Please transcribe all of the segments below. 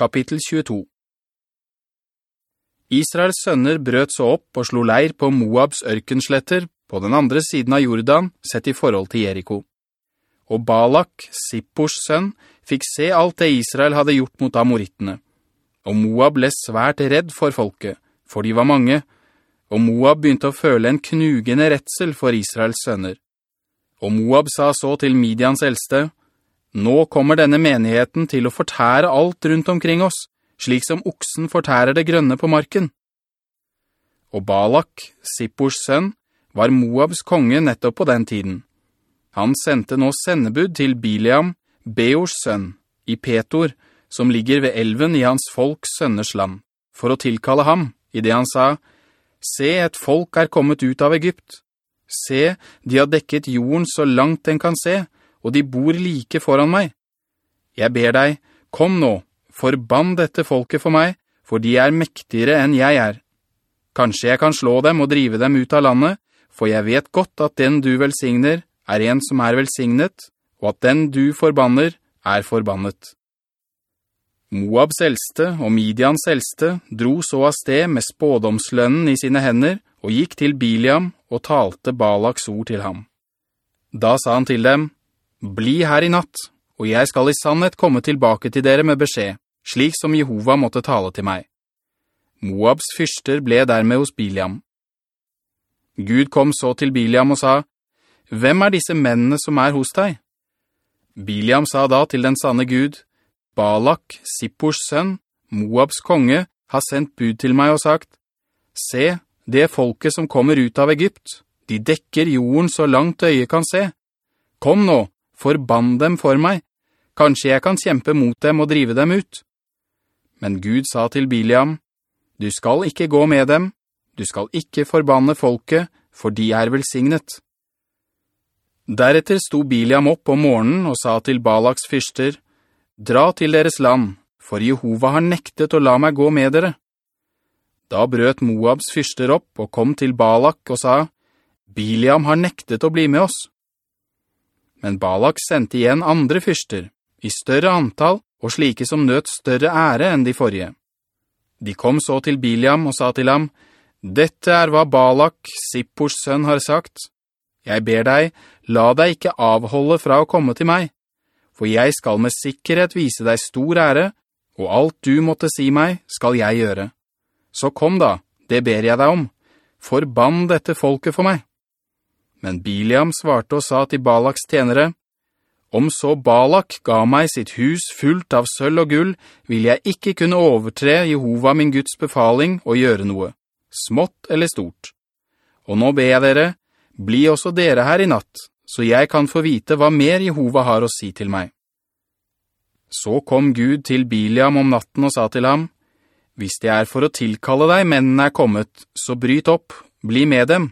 Kapittel 22 Israels sønner brøt så opp og slo leir på Moabs ørkensletter på den andre siden av Jordan, sett i forhold til Jericho. Og Balak, Sippors sønn, fikk se alt det Israel hadde gjort mot amorittene. Og Moab ble svært redd for folket, for de var mange, og Moab begynte å føle en knugende retsel for Israels sønner. Og Moab sa så til Midians eldste, «Nå kommer denne menigheten til å fortære alt rundt omkring oss, slik som oksen fortærer det grønne på marken. Og Balak, Sippors sønn, var Moabs konge nettopp på den tiden. Han sendte nå sendebud til Biliam, Beors sønn, i Petor, som ligger ved elven i hans folks sønners land, for å tilkalle ham, i det han sa, «Se, et folk er kommet ut av Egypt. Se, de har dekket jorden så langt den kan se, og de bor like foran meg. Jeg ber deg, kom nå, Forbann dette folket for meg, for de er mektigere enn jeg er. Kanskje jeg kan slå dem og drive dem ut av landet, for jeg vet godt at den du velsigner er en som er velsignet, og at den du forbanner er forbannet. Moabs eldste og Midians eldste dro så av sted med spådomslønnen i sine hender og gikk til Biliam og talte Balaks ord til ham. Da sa han til dem, «Bli her i natt, og jeg skal i sannhet komme tilbake til dere med beskjed slik som Jehova måtte tale til meg. Moabs fyrster ble dermed hos Biliam. Gud kom så til Biliam og sa, «Hvem er disse mennene som er hos deg?» Biliam sa da til den sanne Gud, «Balak, Sippors sønn, Moabs konge, har sendt bud til meg og sagt, «Se, det folket som kommer ut av Egypt, de dekker jorden så langt øyet kan se. Kom nå, forbann dem for meg. Kanskje jeg kan kjempe mot dem og drive dem ut.» Men Gud sa til Biliam, «Du skal ikke gå med dem, du skal ikke forbanne folket, for de er velsignet.» Deretter sto Biliam opp om morgenen og sa til Balaks fyrster, «Dra til deres land, for Jehova har nektet å la meg gå med dere.» Da brøt Moabs fyrster opp og kom til Balak og sa, «Biliam har nektet å bli med oss.» Men Balak sendte igjen andre fyrster, i større antall, og slike som nøt større ære enn de forrige. De kom så til Biliam og sa til ham, «Dette er hva Balak, Sippors sønn, har sagt. Jeg ber deg, la deg ikke avholde fra å komme til meg, for jeg skal med sikkerhet vise deg stor ære, og alt du måtte si meg skal jeg gjøre. Så kom da, det ber jeg deg om. Forbann dette folket for meg.» Men Biliam svarte og sa til Balaks tjenere, om så Balak ga meg sitt hus fullt av sølv og gull, vil jeg ikke kunne overtre Jehova min Guds befaling og gjøre noe, smått eller stort. Og nå ber jeg dere, bli også dere her i natt, så jeg kan få vite hva mer Jehova har å si til meg. Så kom Gud til Biliam om natten og sa til ham, «Hvis det er for å tilkalle deg mennene er kommet, så bryt opp, bli med dem.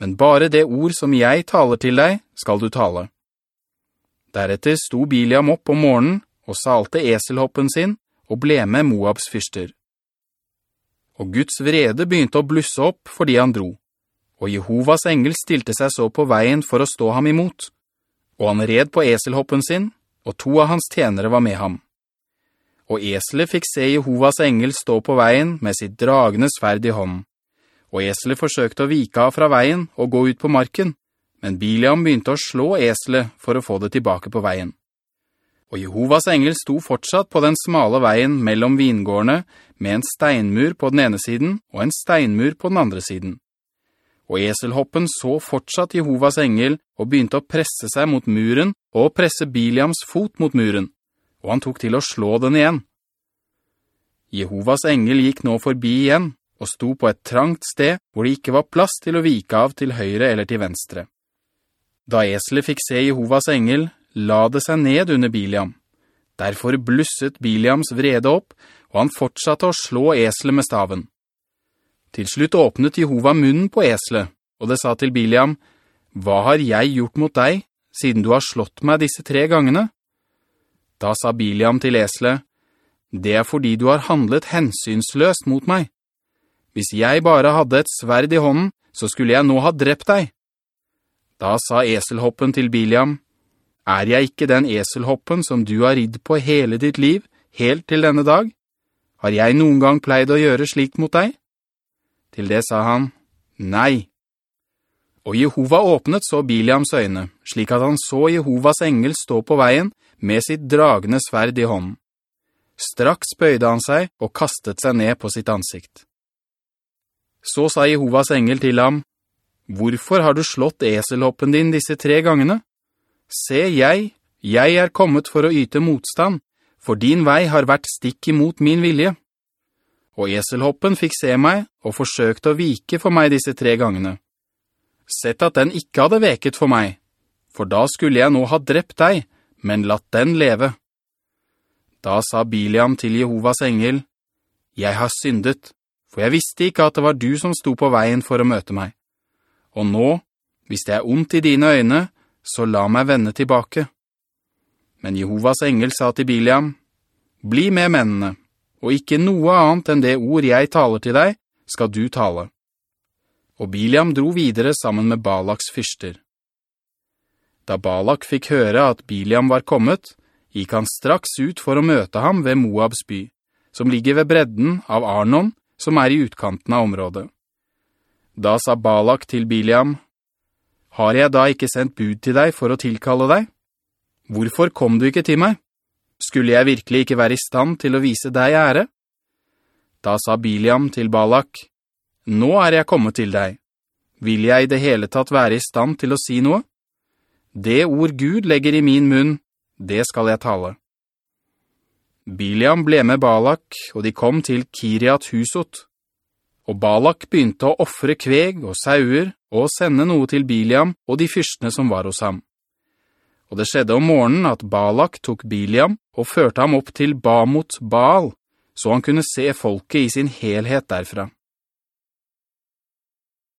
Men bare det ord som jeg taler til deg, skal du tale.» Deretter sto Biliam opp om morgenen og salte eselhoppen sin og ble med Moabs fyrster. Og Guds vrede begynte å blusse opp fordi han dro, og Jehovas engel stilte seg så på veien for å stå ham imot, og han red på eselhoppen sin, og to av hans tjenere var med ham. Og eselet fikk se Jehovas engel stå på veien med sitt dragende sverd i hånden, og eselet forsøkte å vike av fra veien og gå ut på marken, men Biliam begynte å slå eselet for å få det tilbake på veien. Og Jehovas engel sto fortsatt på den smale veien mellom vingårdene med en steinmur på den ene siden og en steinmur på den andre siden. Og eselhoppen så fortsatt Jehovas engel og begynte å presse seg mot muren og presse Biliams fot mot muren, og han tok til å slå den igjen. Jehovas engel gikk nå forbi igjen og sto på et trangt sted hvor det ikke var plass til å vike av til høyre eller til venstre. Da eselet fikk se Jehovas engel, la det seg ned under Biliam. Derfor blusset Biliams vrede opp, og han fortsatte å slå eselet med staven. Til slutt åpnet Jehova munnen på eselet, og det sa til Biliam, «Hva har jeg gjort mot deg, siden du har slått meg disse tre gangene?» Da sa Biliam til eselet, «Det er fordi du har handlet hensynsløst mot meg. Hvis jeg bare hadde et sverd i hånden, så skulle jeg nå ha drept deg.» Da sa eselhoppen til Biliam, «Er jeg ikke den eselhoppen som du har ridd på hele ditt liv, helt til denne dag? Har jeg noen gang pleid å gjøre slikt mot deg? Til det sa han, nei. Og Jehova åpnet så Biliams øyne, slik at han så Jehovas engel stå på veien med sitt dragende sverd i hånden. Straks bøyde han seg og kastet seg ned på sitt ansikt. Så sa Jehovas engel til ham, «Hvorfor har du slått eselhoppen din disse tre gangene? Se, jeg, jeg er kommet for å yte motstand, for din vei har vært stikk imot min vilje.» Og eselhoppen fikk se meg og forsøkte å vike for meg disse tre gangene. Sett at den ikke hadde veket for meg, for da skulle jeg nå ha drept deg, men latt den leve. Da sa Biliam til Jehovas engel, «Jeg har syndet, for jeg visste ikke at det var du som sto på veien for å møte meg. Og nå, hvis det er ondt i dine øyne, så la meg vende tilbake.» Men Jehovas engel sa til Biliam, «Bli med mennene, og ikke noe annet enn det ord jeg taler til deg, skal du tale.» Og Biliam dro videre sammen med Balaks fyrster. Da Balak fikk høre at Biliam var kommet, gikk han straks ut for å møte ham ved Moabs by, som ligger ved bredden av Arnon, som er i utkanten av området. Da sa Balak til Biliam, «Har jeg da ikke sendt bud til deg for å tilkalle deg? Hvorfor kom du ikke til meg? Skulle jeg virkelig ikke være i stand til å vise deg ære?» Da sa Biliam til Balak, «Nå er jeg kommet til deg. Vil jeg i det hele tatt være i stand til å si noe? Det ord Gud legger i min munn, det skal jeg tale. Biliam ble med Balak, og de kom til Kiriat Husot. Og Balak begynte å offre kveg og sauer, og sende noe til Biliam og de fyrstene som var hos ham. Og det skjedde om morgenen at Balak tok Biliam og førte ham opp til Bamot Baal, så han kunne se folket i sin helhet derfra.